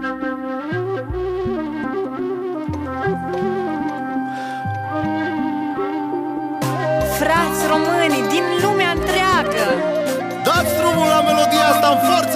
Frați români din lumea întreagă Dați drumul la melodia asta în foarte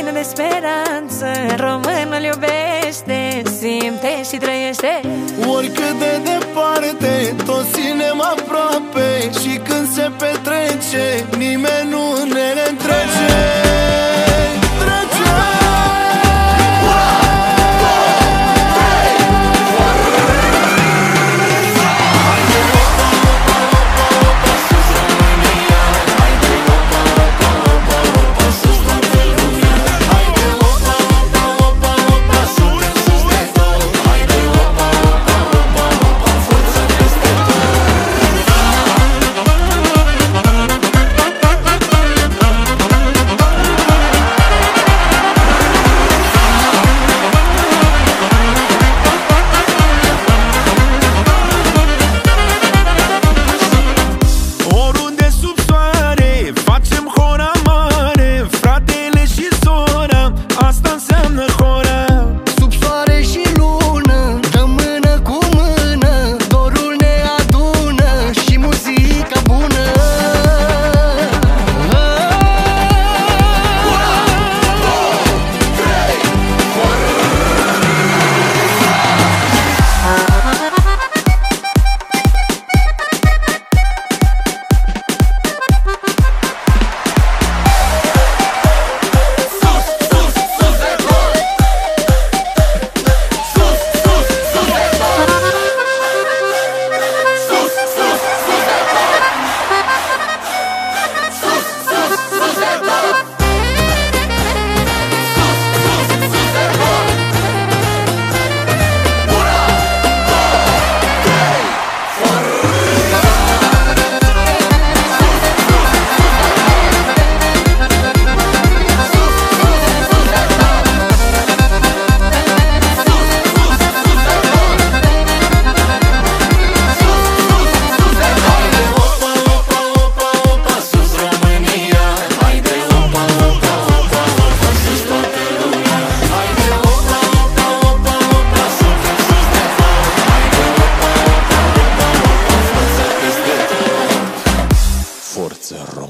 plină de speranță Românul iubește, simte și trăiește. Oricât de departe, toți ținem aproape Și când se petrece, nimeni сыром.